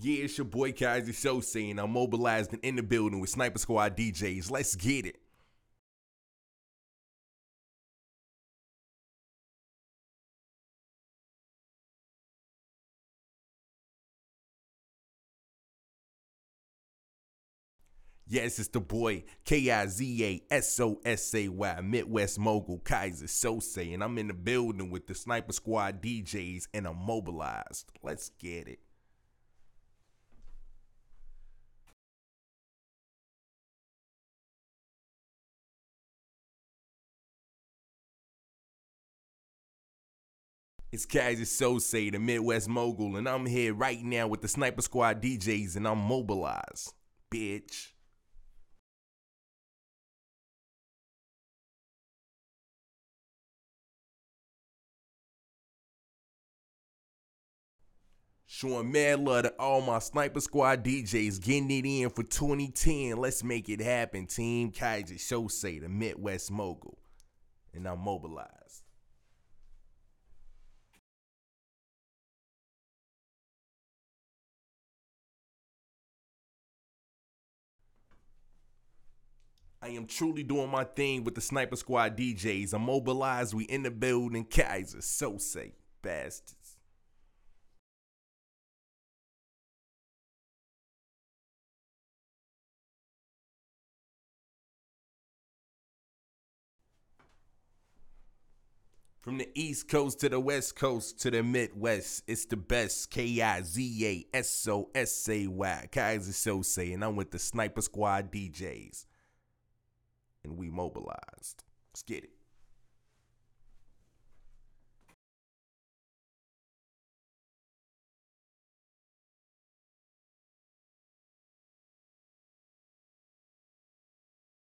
Yeah, it's your boy Kaiser Show saying I'm mobilized and in the building with Sniper Squad DJs. Let's get it. Yes, it's the boy K I Z A S O S A Y Midwest Mogul Kiza Sosay, and I'm in the building with the Sniper Squad DJs, and I'm mobilized. Let's get it. It's Kiza Sosay, the Midwest Mogul, and I'm here right now with the Sniper Squad DJs, and I'm mobilized. Bitch. Showing mad love to all my Sniper Squad DJs getting it in for 2010. Let's make it happen, team. Kiza Sosay, the Midwest Mogul. And I'm mobilized. I am truly doing my thing with the Sniper Squad DJs. I'm mobilized. We in the building. Kiza Sosay, bastards. From the East Coast to the West Coast to the Midwest, it's the best. K I Z A S O S A Y. Kiza Sosay, and I'm with the Sniper Squad DJs. And we mobilized. Let's get it.